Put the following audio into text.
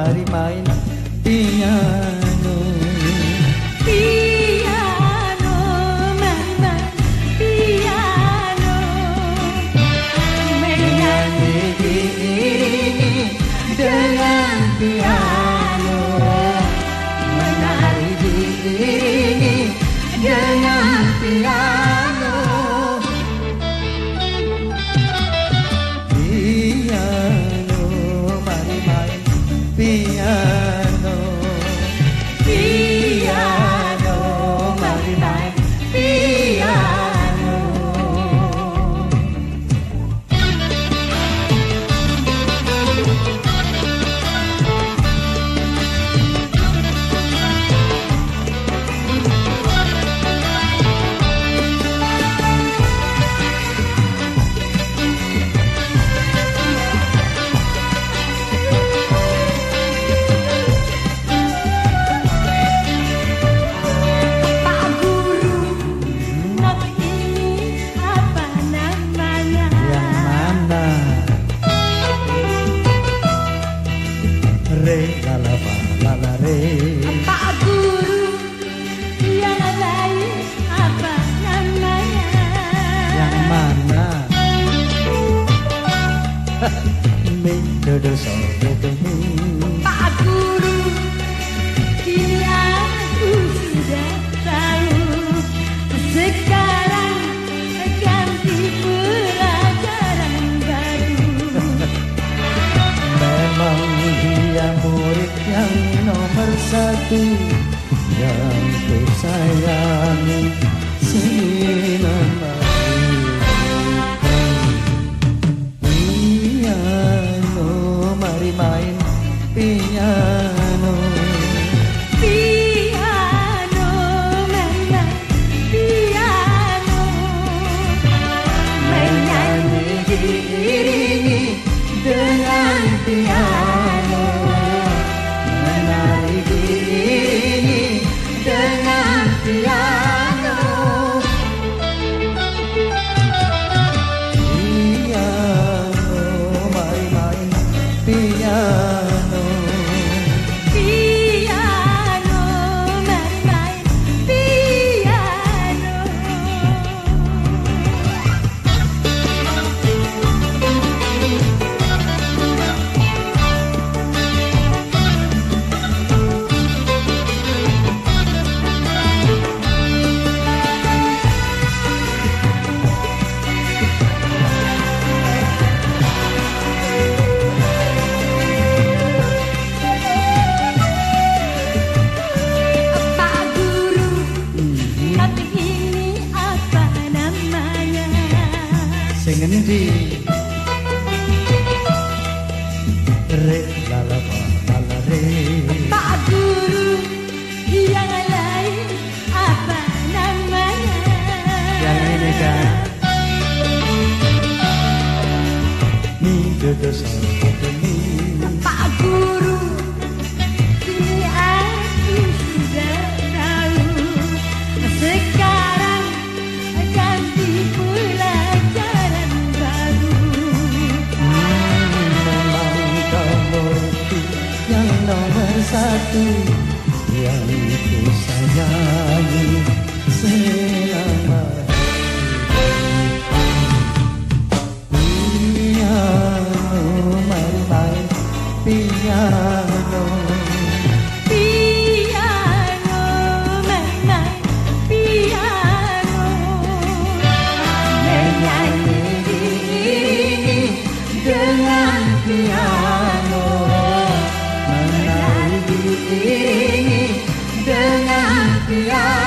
hari main. Piano. Piano main main. Piano. Menyanyi dengan piano. re la la fa la la re. Pak Guru? Yang baik apa namanya? Yang mana? Mi do do so do do mi aku yang ku sayangi sinema Iya, no mari main pinya. sentì. Re la la satu yang ku sayangi. Yeah.